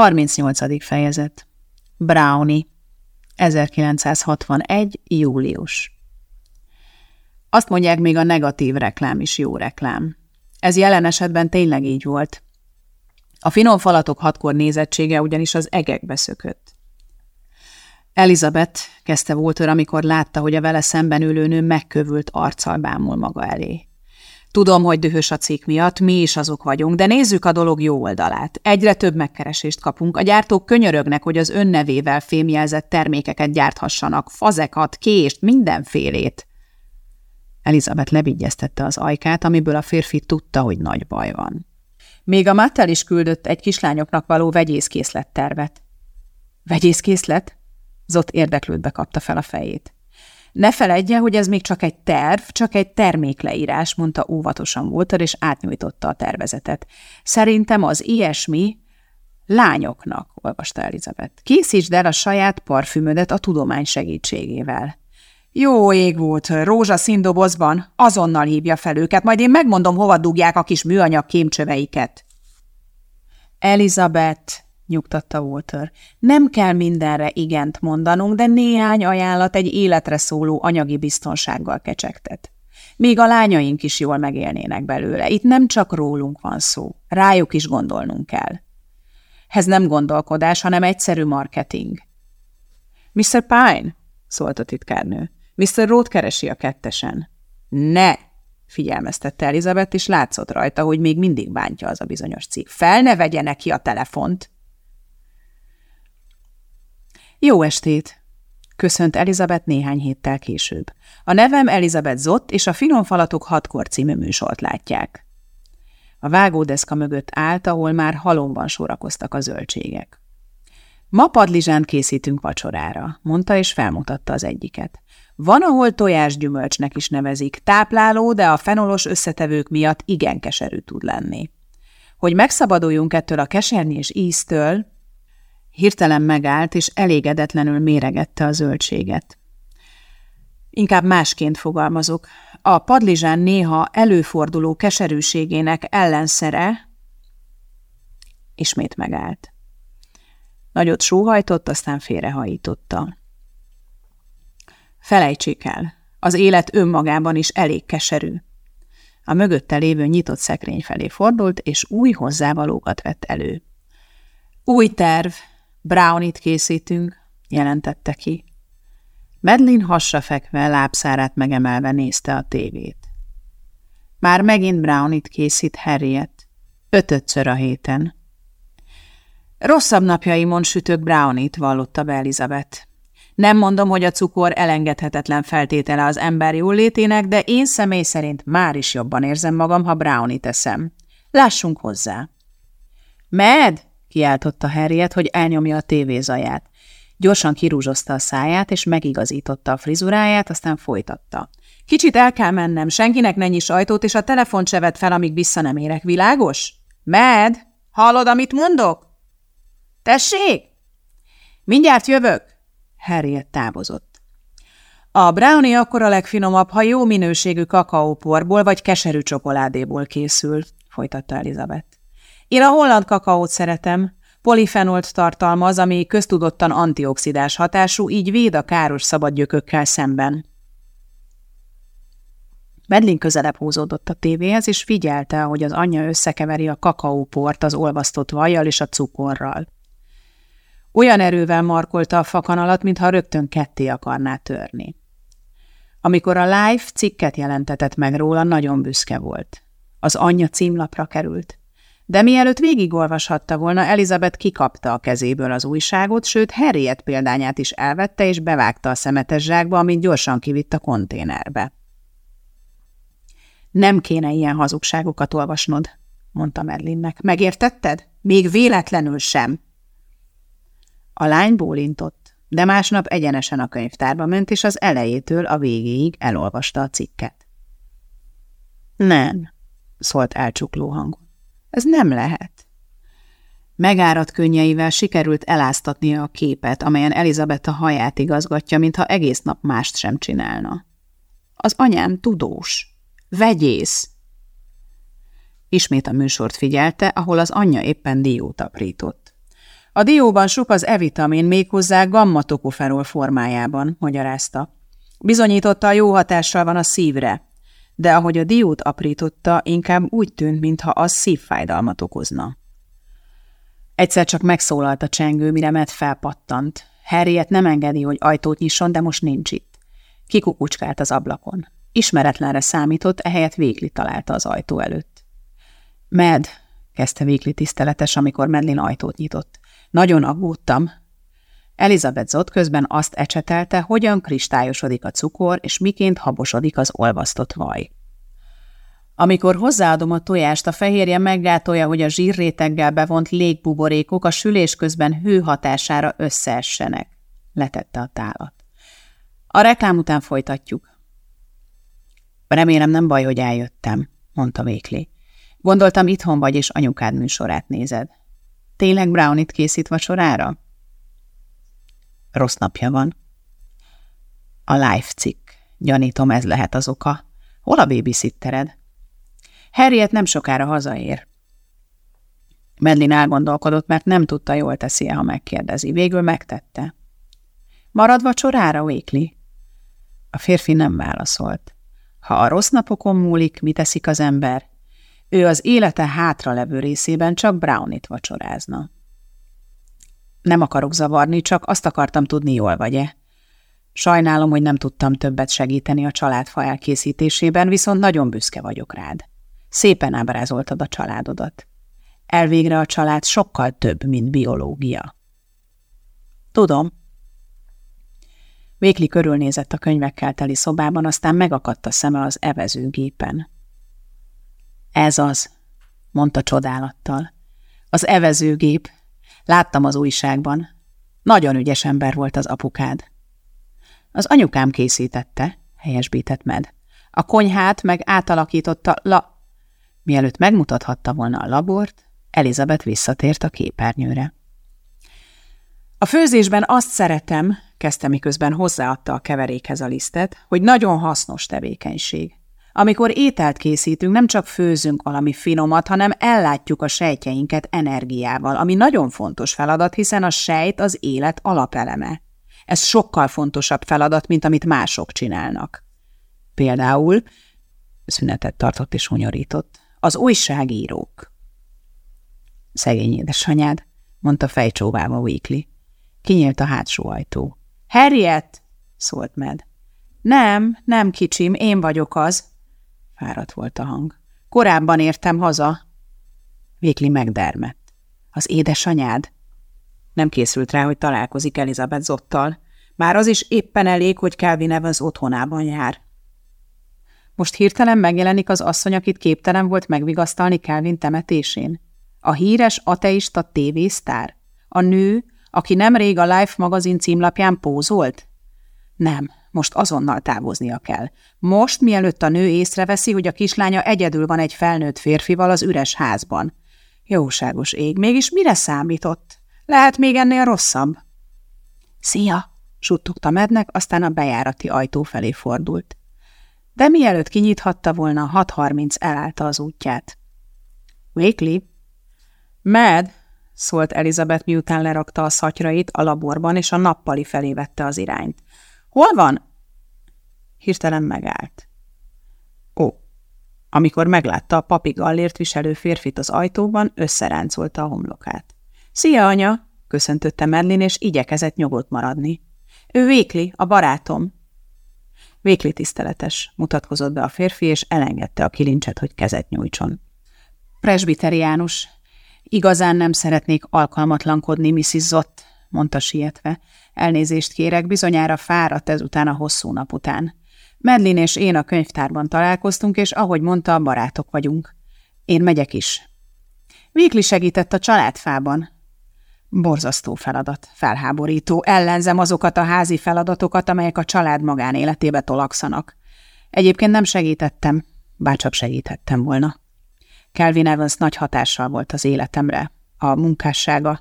38. fejezet Brownie 1961. július Azt mondják, még a negatív reklám is jó reklám. Ez jelen esetben tényleg így volt. A finom falatok hatkor nézettsége ugyanis az egekbe szökött. Elizabeth, kezdte Walter, amikor látta, hogy a vele szemben ülő nő megkövült arccal bámul maga elé. Tudom, hogy dühös a cikk miatt, mi is azok vagyunk, de nézzük a dolog jó oldalát. Egyre több megkeresést kapunk. A gyártók könyörögnek, hogy az önnevével fémjelzett termékeket gyárthassanak, fazekat, kést, mindenfélét. Elizabeth levigyeztette az ajkát, amiből a férfi tudta, hogy nagy baj van. Még a Mattel is küldött egy kislányoknak való vegyészkészlet tervet. Vegyészkészlet? Zott érdeklődve kapta fel a fejét. Ne feledje, hogy ez még csak egy terv, csak egy termékleírás, mondta óvatosan Walter, és átnyújtotta a tervezetet. Szerintem az ilyesmi lányoknak, olvasta Elizabeth. Készítsd el a saját parfümödet a tudomány segítségével. Jó ég volt, rózsaszín dobozban, azonnal hívja fel őket, majd én megmondom, hova dugják a kis műanyag kémcsöveiket. Elizabeth, nyugtatta Walter. Nem kell mindenre igent mondanunk, de néhány ajánlat egy életre szóló anyagi biztonsággal kecsegtet. Még a lányaink is jól megélnének belőle. Itt nem csak rólunk van szó, rájuk is gondolnunk kell. Ez nem gondolkodás, hanem egyszerű marketing. Mr. Pine, szólt a titkárnő. Mr. Roth keresi a kettesen. Ne! figyelmeztette Elizabeth, és látszott rajta, hogy még mindig bántja az a bizonyos cikk. Fel ne vegye neki a telefont! Jó estét! Köszönt Elizabeth néhány héttel később. A nevem Elizabeth Zott, és a Finom Falatok hatkor című műsort látják. A vágódeszka mögött állt, ahol már halomban sorakoztak a zöldségek. Ma padlizsánt készítünk vacsorára, mondta és felmutatta az egyiket. Van, ahol tojásgyümölcsnek is nevezik, tápláló, de a fenolos összetevők miatt igen keserű tud lenni. Hogy megszabaduljunk ettől a kesernyés íztől, Hirtelen megállt, és elégedetlenül méregette a zöldséget. Inkább másként fogalmazok. A padlizsán néha előforduló keserűségének ellenszere ismét megállt. Nagyot sóhajtott, aztán félrehajította. Felejtsék el, az élet önmagában is elég keserű. A mögötte lévő nyitott szekrény felé fordult, és új hozzávalókat vett elő. Új terv, Brownit készítünk, jelentette ki. Medlin hasra fekve, lábszárát megemelve nézte a tévét. Már megint Brownit készít Harriet. Ötötször a héten. Rosszabb napjaimon sütök Brownit, vallotta be Elizabeth. Nem mondom, hogy a cukor elengedhetetlen feltétele az ember jólétének, de én személy szerint már is jobban érzem magam, ha Brownit eszem. Lássunk hozzá. Med! Kiáltotta Harriet, hogy elnyomja a tévézaját. Gyorsan kirúzsozta a száját, és megigazította a frizuráját, aztán folytatta. Kicsit el kell mennem, senkinek ne nyiss ajtót, és a telefont se vedd fel, amíg vissza nem érek. Világos? Med, hallod, amit mondok? Tessék? Mindjárt jövök. Harriet távozott. A brownie akkor a legfinomabb, ha jó minőségű kakaóporból vagy keserű csokoládéból készül, folytatta Elizabeth. Én a holland kakaót szeretem. Polifenolt tartalmaz, ami köztudottan antioxidás hatású, így véd a káros szabadgyökökkel szemben. Medlin közelebb húzódott a tévéhez, és figyelte, hogy az anyja összekeveri a kakaóport az olvasztott vajjal és a cukorral. Olyan erővel markolta a fakanalat, mintha rögtön ketté akarná törni. Amikor a Life cikket jelentetett meg róla, nagyon büszke volt. Az anyja címlapra került. De mielőtt végigolvashatta volna, Elizabeth kikapta a kezéből az újságot, sőt Harriet példányát is elvette és bevágta a szemetes zsákba, amit gyorsan kivitt a konténerbe. Nem kéne ilyen hazugságokat olvasnod, mondta Merlinnek. Megértetted? Még véletlenül sem. A lány bólintott, de másnap egyenesen a könyvtárba ment, és az elejétől a végéig elolvasta a cikket. Nem, szólt elcsukló hangon. Ez nem lehet. Megáradt könnyeivel sikerült eláztatnia a képet, amelyen Elizabeth a haját igazgatja, mintha egész nap mást sem csinálna. Az anyám tudós. Vegyész. Ismét a műsort figyelte, ahol az anyja éppen diót aprított. A dióban sok az E-vitamin, méghozzá gamma-tokoferol formájában, magyarázta. Bizonyította, jó hatással van a szívre, de ahogy a diót aprította, inkább úgy tűnt, mintha az szívfájdalmat okozna. Egyszer csak megszólalt a csengő, mire Matt felpattant. Harriet nem engedi, hogy ajtót nyisson, de most nincs itt. Kikukucskált az ablakon. Ismeretlenre számított, ehelyett Végli találta az ajtó előtt. Med, kezdte Végli tiszteletes, amikor Medlin ajtót nyitott. Nagyon aggódtam. Elizabeth Zott közben azt ecsetelte, hogyan kristályosodik a cukor, és miként habosodik az olvasztott vaj. Amikor hozzáadom a tojást, a fehérje meggátolja, hogy a zsírréteggel bevont légbuborékok a sülés közben hő hatására összeessenek, letette a tálat. A reklám után folytatjuk. Remélem nem baj, hogy eljöttem, mondta Vékli. Gondoltam, itthon vagy, és anyukád műsorát nézed. Tényleg Brownit készít vacsorára? Rossz napja van. A live cikk. Gyanítom, ez lehet az oka. Hol a babysittered? Harriet nem sokára hazaér. Medlin elgondolkodott, mert nem tudta, jól teszi -e, ha megkérdezi. Végül megtette. Marad vacsorára, Wakely? A férfi nem válaszolt. Ha a rossz napokon múlik, mi teszik az ember? Ő az élete hátralevő részében csak Brownit vacsorázna. Nem akarok zavarni, csak azt akartam tudni, jól vagy-e. Sajnálom, hogy nem tudtam többet segíteni a családfa elkészítésében, viszont nagyon büszke vagyok rád. Szépen ábrázoltad a családodat. Elvégre a család sokkal több, mint biológia. Tudom. Vékli körülnézett a könyvekkel teli szobában, aztán megakadt a szeme az evezőgépen. Ez az, mondta csodálattal. Az evezőgép. Láttam az újságban. Nagyon ügyes ember volt az apukád. Az anyukám készítette, helyesbített med. A konyhát meg átalakította la... Mielőtt megmutathatta volna a labort, Elizabeth visszatért a képernyőre. A főzésben azt szeretem, kezdte miközben hozzáadta a keverékhez a lisztet, hogy nagyon hasznos tevékenység. Amikor ételt készítünk, nem csak főzünk valami finomat, hanem ellátjuk a sejtjeinket energiával, ami nagyon fontos feladat, hiszen a sejt az élet alapeleme. Ez sokkal fontosabb feladat, mint amit mások csinálnak. Például, szünetet tartott és hunyorított, az újságírók. Szegény édesanyád, mondta fejcsóválva Weekly. Kinyílt a hátsó ajtó. Harriet! szólt Med. Nem, nem kicsim, én vagyok az. Fáradt volt a hang. Korábban értem haza. Vékli megdermett. Az édesanyád? Nem készült rá, hogy találkozik Elizabeth Zottal. Már az is éppen elég, hogy Calvin Evans otthonában jár. Most hirtelen megjelenik az asszony, akit képtelen volt megvigasztalni Calvin temetésén. A híres ateista tévésztár? A nő, aki nemrég a Life magazin címlapján pózolt? Nem, most azonnal távoznia kell. Most, mielőtt a nő észreveszi, hogy a kislánya egyedül van egy felnőtt férfival az üres házban. Jóságos ég, mégis mire számított? Lehet még ennél rosszabb? Szia! suttogta mednek, aztán a bejárati ajtó felé fordult de mielőtt kinyithatta volna, 6.30 elállta az útját. Wakely? Mad, szólt Elizabeth, miután lerakta a szatyrait a laborban, és a nappali felé vette az irányt. Hol van? Hirtelen megállt. Ó, amikor meglátta a papi gallért viselő férfit az ajtóban, összeráncolta a homlokát. Szia, anya! köszöntötte Merlin, és igyekezett nyugodt maradni. Ő Vékli, a barátom. Vékli tiszteletes, mutatkozott be a férfi, és elengedte a kilincset, hogy kezet nyújtson. Presbiteriánus, igazán nem szeretnék alkalmatlankodni, Mrs. Zott, mondta sietve. Elnézést kérek, bizonyára fáradt ezután a hosszú nap után. Medlin és én a könyvtárban találkoztunk, és ahogy mondta, barátok vagyunk. Én megyek is. Vékli segített a családfában, Borzasztó feladat, felháborító, ellenzem azokat a házi feladatokat, amelyek a család magánéletébe tolakszanak. Egyébként nem segítettem, bárcsak segíthettem volna. Kelvin Evans nagy hatással volt az életemre, a munkássága.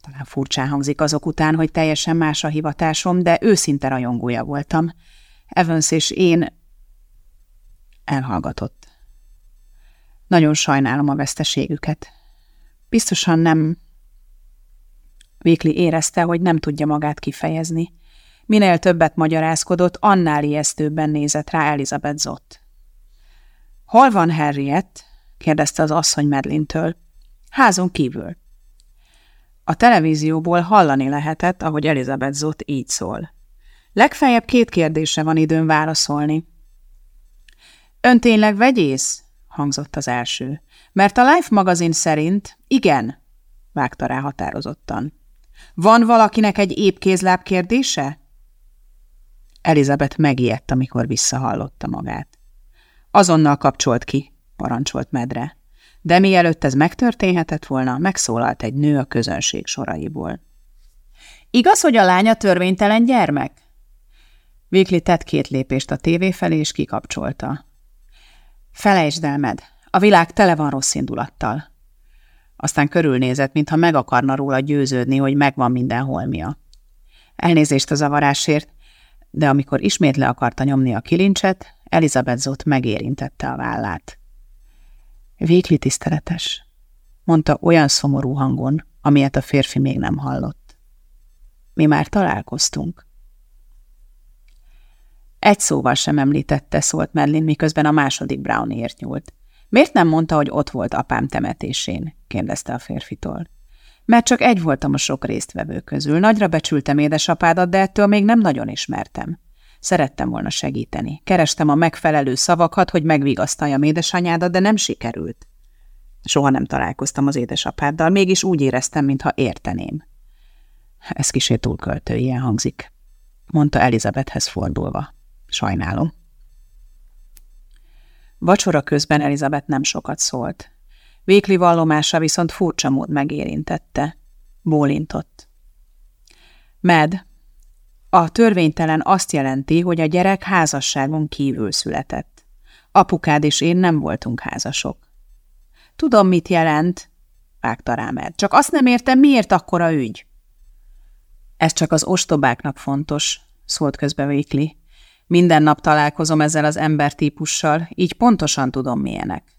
Talán furcsán hangzik azok után, hogy teljesen más a hivatásom, de őszinte rajongója voltam. Evans és én elhallgatott. Nagyon sajnálom a veszteségüket. Biztosan nem Vékli érezte, hogy nem tudja magát kifejezni. Minél többet magyarázkodott, annál ijesztőbben nézett rá Elizabeth Zott. Hol van Harriet? kérdezte az asszony Medlintől. Házon kívül. A televízióból hallani lehetett, ahogy Elizabeth Zott így szól. Legfeljebb két kérdésre van időn válaszolni. Ön tényleg vegyész? hangzott az első. Mert a Life magazin szerint igen, vágta rá határozottan. Van valakinek egy épp kézláb kérdése? Elizabeth megijedt, amikor visszahallotta magát. Azonnal kapcsolt ki, parancsolt medre. De mielőtt ez megtörténhetett volna, megszólalt egy nő a közönség soraiból. Igaz, hogy a lánya törvénytelen gyermek? Végli tett két lépést a tévé felé, és kikapcsolta. Felejtsd el, Med, a világ tele van rossz indulattal. Aztán körülnézett, mintha meg akarna róla győződni, hogy megvan minden holmia. Elnézést a zavarásért, de amikor ismét le akarta nyomni a kilincset, Elizabeth Zott megérintette a vállát. Végli tiszteletes, mondta olyan szomorú hangon, amilyet a férfi még nem hallott. Mi már találkoztunk. Egy szóval sem említette, szólt Merlin, miközben a második Brownért nyúlt. Miért nem mondta, hogy ott volt apám temetésén? kérdezte a férfitól. Mert csak egy voltam a sok résztvevő közül. Nagyra becsültem édesapádat, de ettől még nem nagyon ismertem. Szerettem volna segíteni. Kerestem a megfelelő szavakat, hogy megvigasztaljam édesanyádat, de nem sikerült. Soha nem találkoztam az édesapáddal, mégis úgy éreztem, mintha érteném. Ez kisé túlköltő, ilyen hangzik, mondta Elizabethhez fordulva. Sajnálom. Vacsora közben Elizabeth nem sokat szólt. Vékli vallomása viszont furcsa mód megérintette. Bólintott. Med, a törvénytelen azt jelenti, hogy a gyerek házasságon kívül született. Apukád és én nem voltunk házasok. Tudom, mit jelent, vágta rá Med. Csak azt nem értem, miért akkora ügy. Ez csak az ostobáknak fontos, szólt közbe Vékli. Minden nap találkozom ezzel az embertípussal, így pontosan tudom milyenek.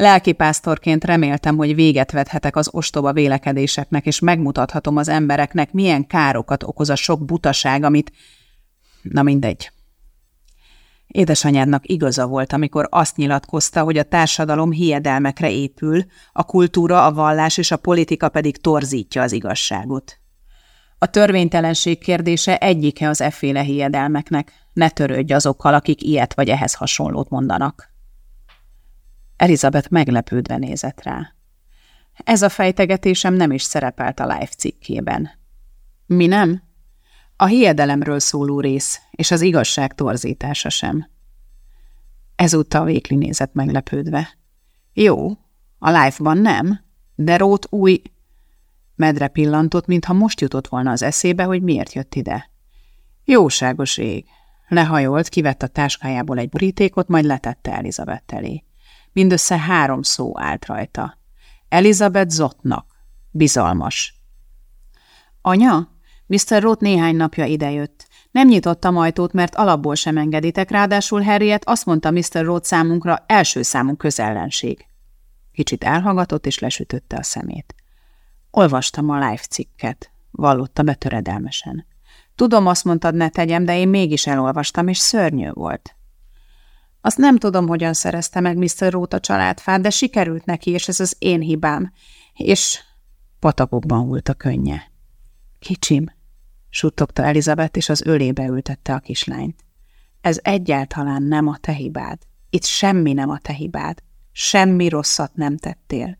Lelkipásztorként reméltem, hogy véget vethetek az ostoba vélekedéseknek, és megmutathatom az embereknek, milyen károkat okoz a sok butaság, amit... Na mindegy. Édesanyádnak igaza volt, amikor azt nyilatkozta, hogy a társadalom hiedelmekre épül, a kultúra, a vallás és a politika pedig torzítja az igazságot. A törvénytelenség kérdése egyike az efféle hiedelmeknek. Ne törődj azokkal, akik ilyet vagy ehhez hasonlót mondanak. Elizabeth meglepődve nézett rá. Ez a fejtegetésem nem is szerepelt a live cikkében. Mi nem? A hiedelemről szóló rész, és az igazság torzítása sem. Ezúttal Vékli nézett meglepődve. Jó, a live-ban nem, de Rót új... Medre pillantott, mintha most jutott volna az eszébe, hogy miért jött ide. Jóságos ég. Lehajolt, kivett a táskájából egy borítékot, majd letette Elizabeth elé. Mindössze három szó állt rajta. Elizabeth Zottnak. Bizalmas. Anya, Mr. Roth néhány napja idejött. Nem nyitottam ajtót, mert alapból sem engeditek, ráadásul Harriet azt mondta Mr. Roth számunkra első számú közellenség. Kicsit elhallgatott és lesütötte a szemét. Olvastam a live cikket, vallotta be. Tudom, azt mondtad, ne tegyem, de én mégis elolvastam, és szörnyű volt. Azt nem tudom, hogyan szerezte meg Mr. Róta családfát, de sikerült neki, és ez az én hibám. És patakokban hult a könnye. Kicsim, suttogta Elizabeth, és az ölébe ültette a kislányt. Ez egyáltalán nem a te hibád. Itt semmi nem a te hibád. Semmi rosszat nem tettél.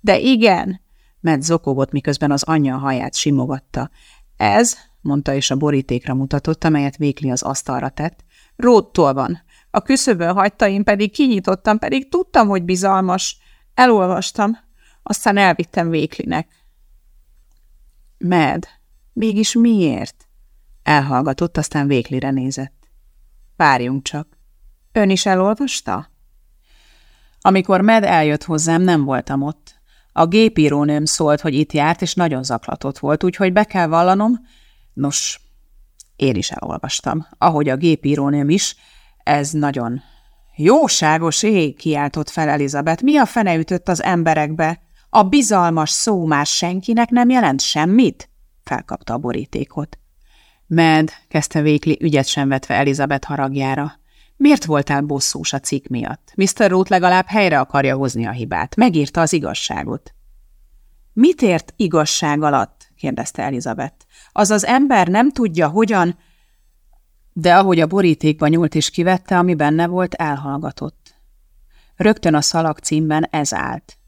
De igen, mert zokogott, miközben az anyja a haját simogatta. Ez, mondta és a borítékra mutatott, amelyet Vékli az asztalra tett, róttól van. A küszöbön hagyta, én pedig kinyitottam, pedig tudtam, hogy bizalmas. Elolvastam, aztán elvittem Véklinek. Med, mégis miért? Elhallgatott, aztán Véklire nézett. Várjunk csak. Ön is elolvasta? Amikor Med eljött hozzám, nem voltam ott. A gépírónőm szólt, hogy itt járt, és nagyon zaklatott volt, úgyhogy be kell vallanom. Nos, én is elolvastam, ahogy a gépírónőm is, ez nagyon... Jóságos ég, kiáltott fel Elizabeth. Mi a fene ütött az emberekbe? A bizalmas szó már senkinek nem jelent semmit? Felkapta a borítékot. Med, kezdte Vékli ügyet sem vetve Elizabeth haragjára. Miért voltál bosszús a cikk miatt? Mr. Root legalább helyre akarja hozni a hibát. Megírta az igazságot. Mit ért igazság alatt? kérdezte Elizabeth. Az az ember nem tudja, hogyan... De ahogy a borítékba nyúlt és kivette, ami benne volt, elhallgatott. Rögtön a szalag címben ez állt.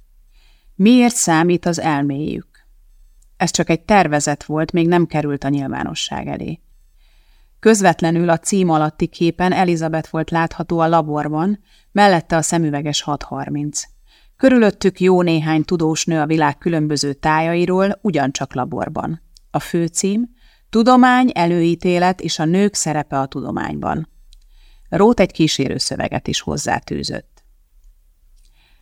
Miért számít az elméjük? Ez csak egy tervezet volt, még nem került a nyilvánosság elé. Közvetlenül a cím alatti képen Elizabeth volt látható a laborban, mellette a szemüveges 630. Körülöttük jó néhány tudós nő a világ különböző tájairól, ugyancsak laborban. A főcím Tudomány, előítélet és a nők szerepe a tudományban. Rót egy kísérő szöveget is hozzátűzött.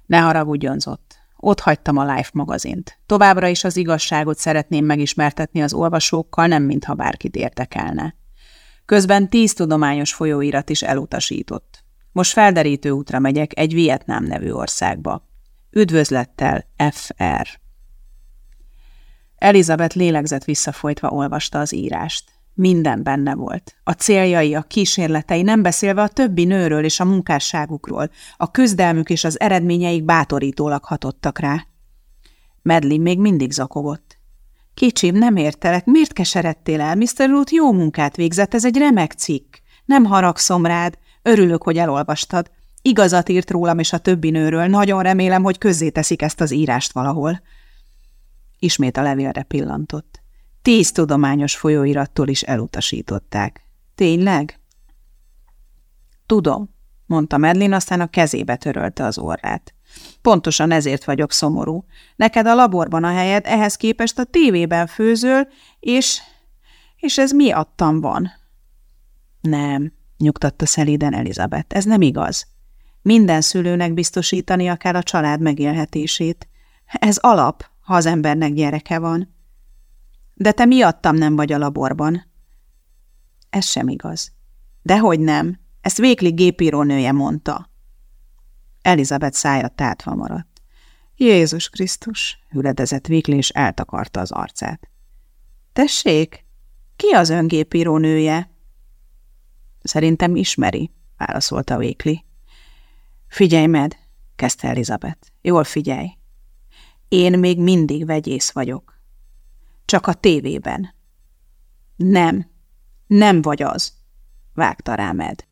Ne haragudjon, Zott. Ott hagytam a Life magazint. Továbbra is az igazságot szeretném megismertetni az olvasókkal, nem mintha bárkit érdekelne. Közben tíz tudományos folyóirat is elutasított. Most felderítő útra megyek egy Vietnám nevű országba. Üdvözlettel, F.R. Elizabeth lélegzett visszafolytva olvasta az írást. Minden benne volt. A céljai, a kísérletei, nem beszélve a többi nőről és a munkásságukról. A küzdelmük és az eredményeik bátorítólag hatottak rá. Medlin még mindig zakogott. Kicsim, nem értelek, miért keseredtél el? Mr. Root jó munkát végzett, ez egy remek cikk. Nem haragszom rád, örülök, hogy elolvastad. Igazat írt rólam és a többi nőről, nagyon remélem, hogy közzéteszik ezt az írást valahol. Ismét a levélre pillantott. Tíz tudományos folyóirattól is elutasították. Tényleg? Tudom, mondta Medlin, aztán a kezébe törölte az orrát. Pontosan ezért vagyok szomorú. Neked a laborban a helyed, ehhez képest a tévében főzöl, és... és ez miattam van. Nem, nyugtatta szelíden Elizabeth, ez nem igaz. Minden szülőnek biztosítania kell a család megélhetését. Ez alap, ha az embernek gyereke van. De te miattam nem vagy a laborban. Ez sem igaz. Dehogy nem, ezt Vékli gépírónője mondta. Elizabeth szája tátva maradt. Jézus Krisztus, hüledezett Vékli, és eltakarta az arcát. Tessék, ki az öngépírónője? Szerintem ismeri, válaszolta Vékli. Figyelj, Med, kezdte Elizabeth. Jól figyelj. Én még mindig vegyész vagyok. Csak a tévében. Nem, nem vagy az, vágta rá Med.